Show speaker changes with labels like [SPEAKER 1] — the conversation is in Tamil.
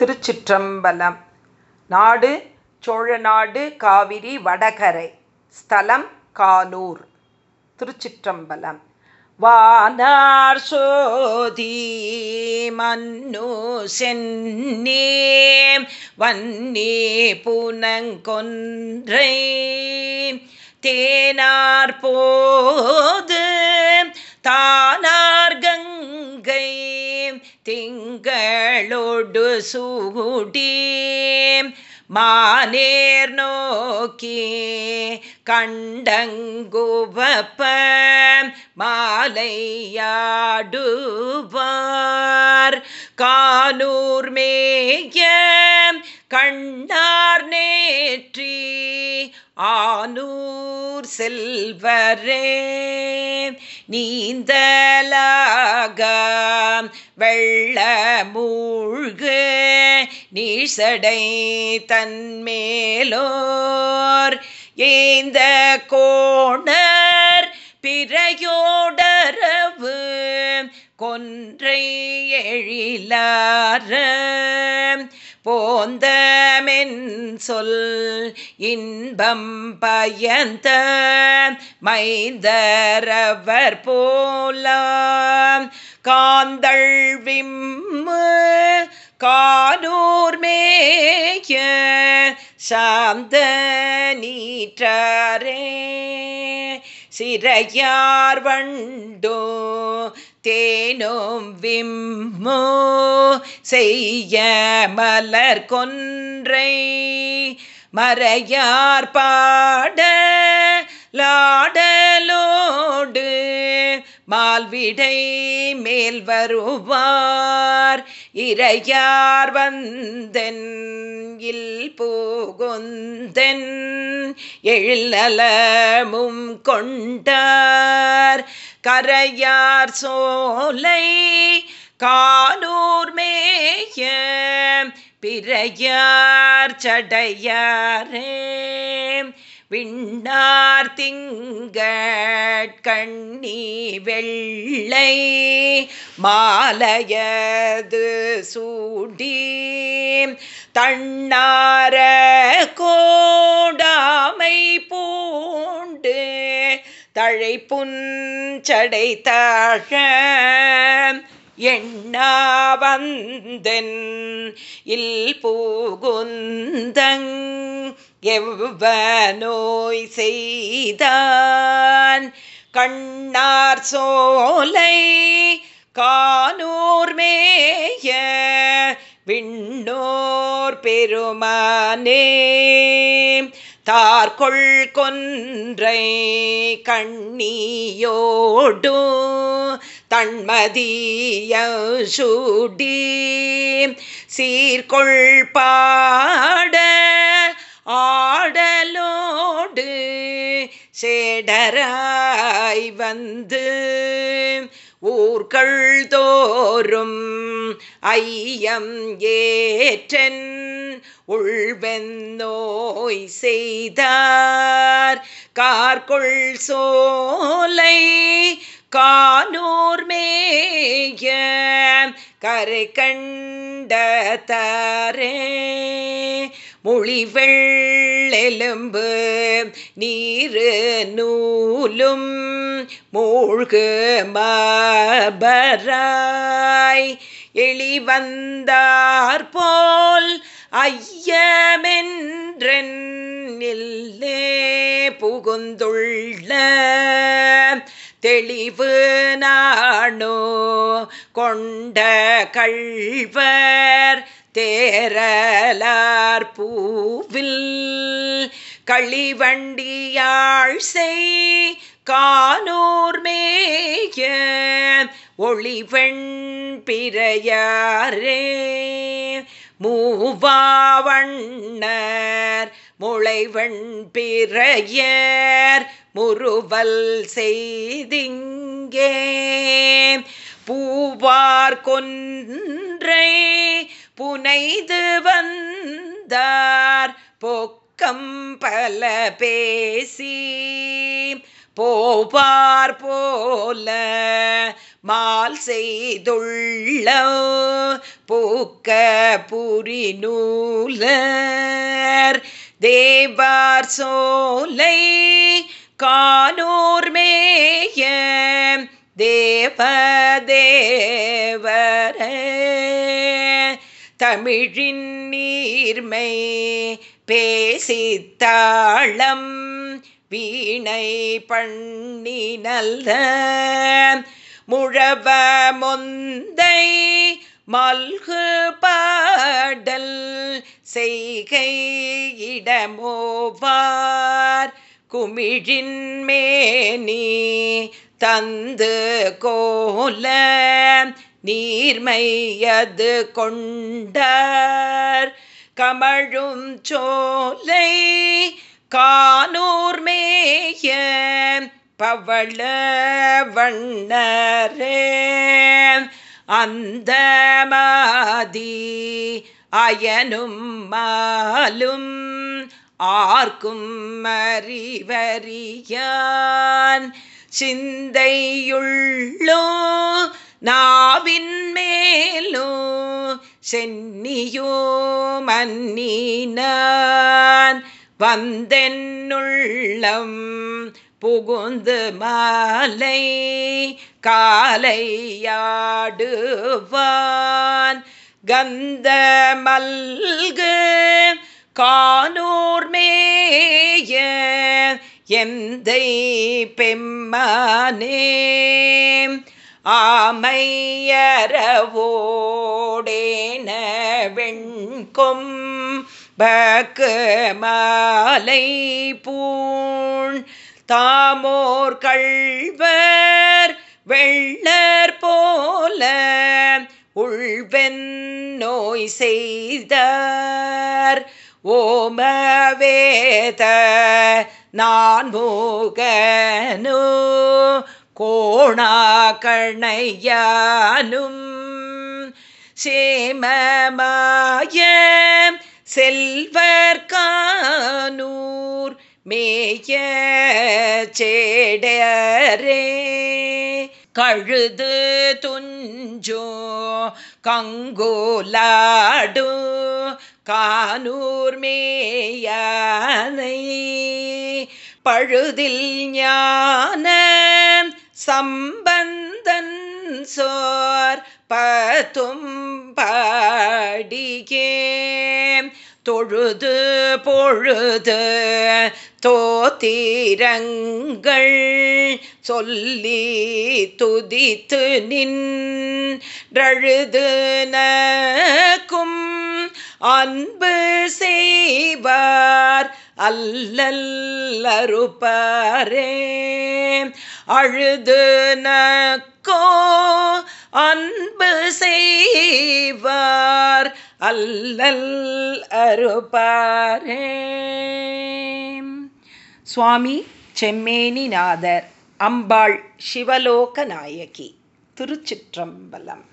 [SPEAKER 1] திருச்சிற்றம்பலம். நாடு சோழநாடு காவிரி வடகரை. ஸ்தலம் காலூர். திருச்சிற்றம்பலம். வானார் சோதி மன்னு சென்னே வன்னே புனங்கொன்றை. தேனார் போது தானார் கங்கை திங்களொடு சூடி மானேர் நோக்கி கண்டங்குவப்ப மாலையாடுவார். கானூர் மேய கண்டார் நேற்றி ஆனூர் செல்வரே. நீந்தலாக வெள்ள மூழ்கு நீசடை தன்மேலோர். ஏந்த கோணர் பிறையோடரவு கொன்றை எழிலார போந்த சொல் இன்பம் பயந்த மைந்தரவர் போல காந்தள் விம்மு கானூர் மேய சாந்த நீற்றாரே. சிறையார் வண்டோ தேனோம் விம்மோ. செய்ய மலர் கொன்றை மறையார் பாட லாடலோடு மால்விடை மேல் வருவார். இறையார் வந்தன் இல் போகுந்தன் எழிலலமும் கொண்டார். கரையார் சோலை காலூர் மேய பிறையார் சடையாரே. விண்ணார் திங்கட்கண்ணி வெள்ளை மாலையது சூடி தன்னார கோ தழை புஞ்சடை தாழ எண்ணாவந்தன் இல் பூகுந்தங் எவ்வ நோய் செய்தான். கண்ணார் சோலை கானூர் மேய விண்ணோர் பெருமானே. தார்கொள் கொன்றை கண்ணியோடு தன்மதிய சுடி சீர்கொள் பாட ஆடலோடு சேடராய் வந்து ஊர்கள் தோறும் ஐயம் ஏற்றன் உள்வெந்தோய் செய்தார். கார்கொள் சோலை கானூர் மேய கரை கண்ட மொழி வெள்ளெலும்பு நீரு நூலும் மூழ்கு மாபராய். எளிவந்தார் போல் ஐயமென்றன் புகுந்துள்ள தெளிவு நாணோ கொண்ட கள்வர் தேரலார் பூவில் களிவண்டியாழ் செய் கானூர் மேய ஒளிவெண் பிறையாரே. மூவாவண்ணர் முளைவண் பிறையர் முறுவல் செய்திங்கே. பூவார் கொன்றை புனைது வந்தார். பொக்கம் பல பேசி போவார் போல மால் செய்துள்ள பூக்க புரி நூலர். தேவார் சோலை கானூர் மேய தேவ தேவரே. தமிழின் நீர்மை பேசித்தாளம் வீணை பண்ணி நல்ல முழவ மொந்தை மல்கு பாடல் செய்கை இடமோவார் குமிழின் மேனி தந்து கோல நீர்மையது கொண்டார். கமழும் சோலை கானூர்மேய பவள வண்ணரே. அந்த மாதி அயனும் மாலும் ஆர்க்கும் அறிவறியான். சிந்தையுள்ளோ நாவின் மேலோ சென்னியோ மன்னினான். வந்தென்னுள்ளம் புகுந்து மாலை காலையாடுவான். கந்த மல்கு கானூர் மேய எந்தை பெம்மானே. ஆமையரவோடேன வெண்கொம் பக்கு மாலை பூண் தாமோர் கள்வர் வெள்ளர் போல உள்வெண் நோய் செய்தார். ஓமவேத நான் மூகனோ கோணாக்கணையானும் சேமமாய செல்வர்கானூர் மேய சேடரே கழுது துஞ்சோ கங்கோலாடு கானூர் மேயானை. பழுதில் ஞான சம்பந்தன் சோர் பத்தும் பாடியே தொழுது பொழுது தோத்திரங்கள் சொல்லி துதித்து நின்றழுது நக்கும் அன்பு செய்வார் அல்லல்லருப்பாரே அழுது நக்கோ அன்பு செய்வார் அல்லல் அருப்பாரே சுவாமி செம்மேனிநாதர் அம்பாள் சிவலோக நாயகி திருச்சிற்றம்பலம்.